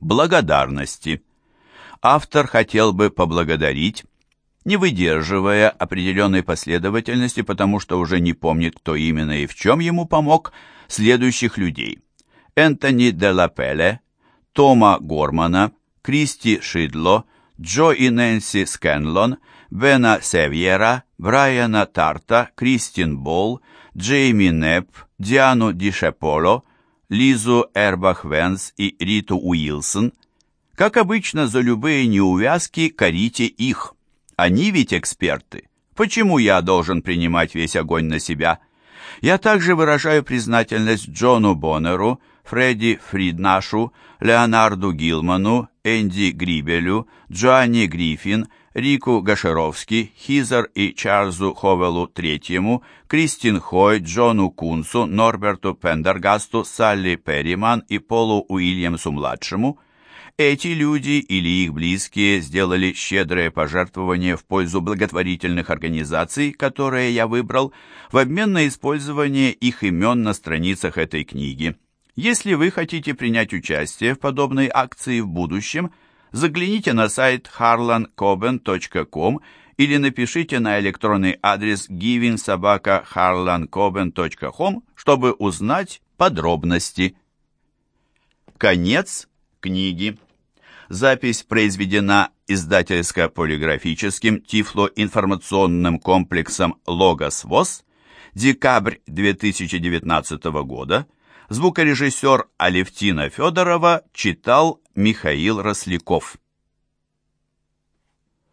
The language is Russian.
благодарности. Автор хотел бы поблагодарить, не выдерживая определенной последовательности, потому что уже не помнит, кто именно и в чем ему помог, следующих людей. Энтони де Лапеле, Тома Гормана, Кристи Шидло, Джо и Нэнси Скэнлон, Бена Севьера, Брайана Тарта, Кристин Болл, Джейми Непп, Диану Дишеполо, Лизу Эрбах-Венс и Риту Уилсон. Как обычно, за любые неувязки корите их. Они ведь эксперты. Почему я должен принимать весь огонь на себя? Я также выражаю признательность Джону Боннеру, Фредди Фриднашу, Леонарду Гилману, Энди Грибелю, Джоанни Гриффин, Рику Гашеровски, Хизер и Чарльзу Ховелу III, Кристин Хой, Джону Кунсу, Норберту Пендергасту, Салли Перриман и Полу Уильямсу-младшему. Эти люди или их близкие сделали щедрое пожертвование в пользу благотворительных организаций, которые я выбрал, в обмен на использование их имен на страницах этой книги. Если вы хотите принять участие в подобной акции в будущем – загляните на сайт harlancoben.com или напишите на электронный адрес givingsobaka.harlancoben.com, чтобы узнать подробности. Конец книги. Запись произведена издательско-полиграфическим тифлоинформационным комплексом «Логос ВОЗ», декабрь 2019 года, Звукорежиссер Алевтина Федорова читал Михаил Росляков.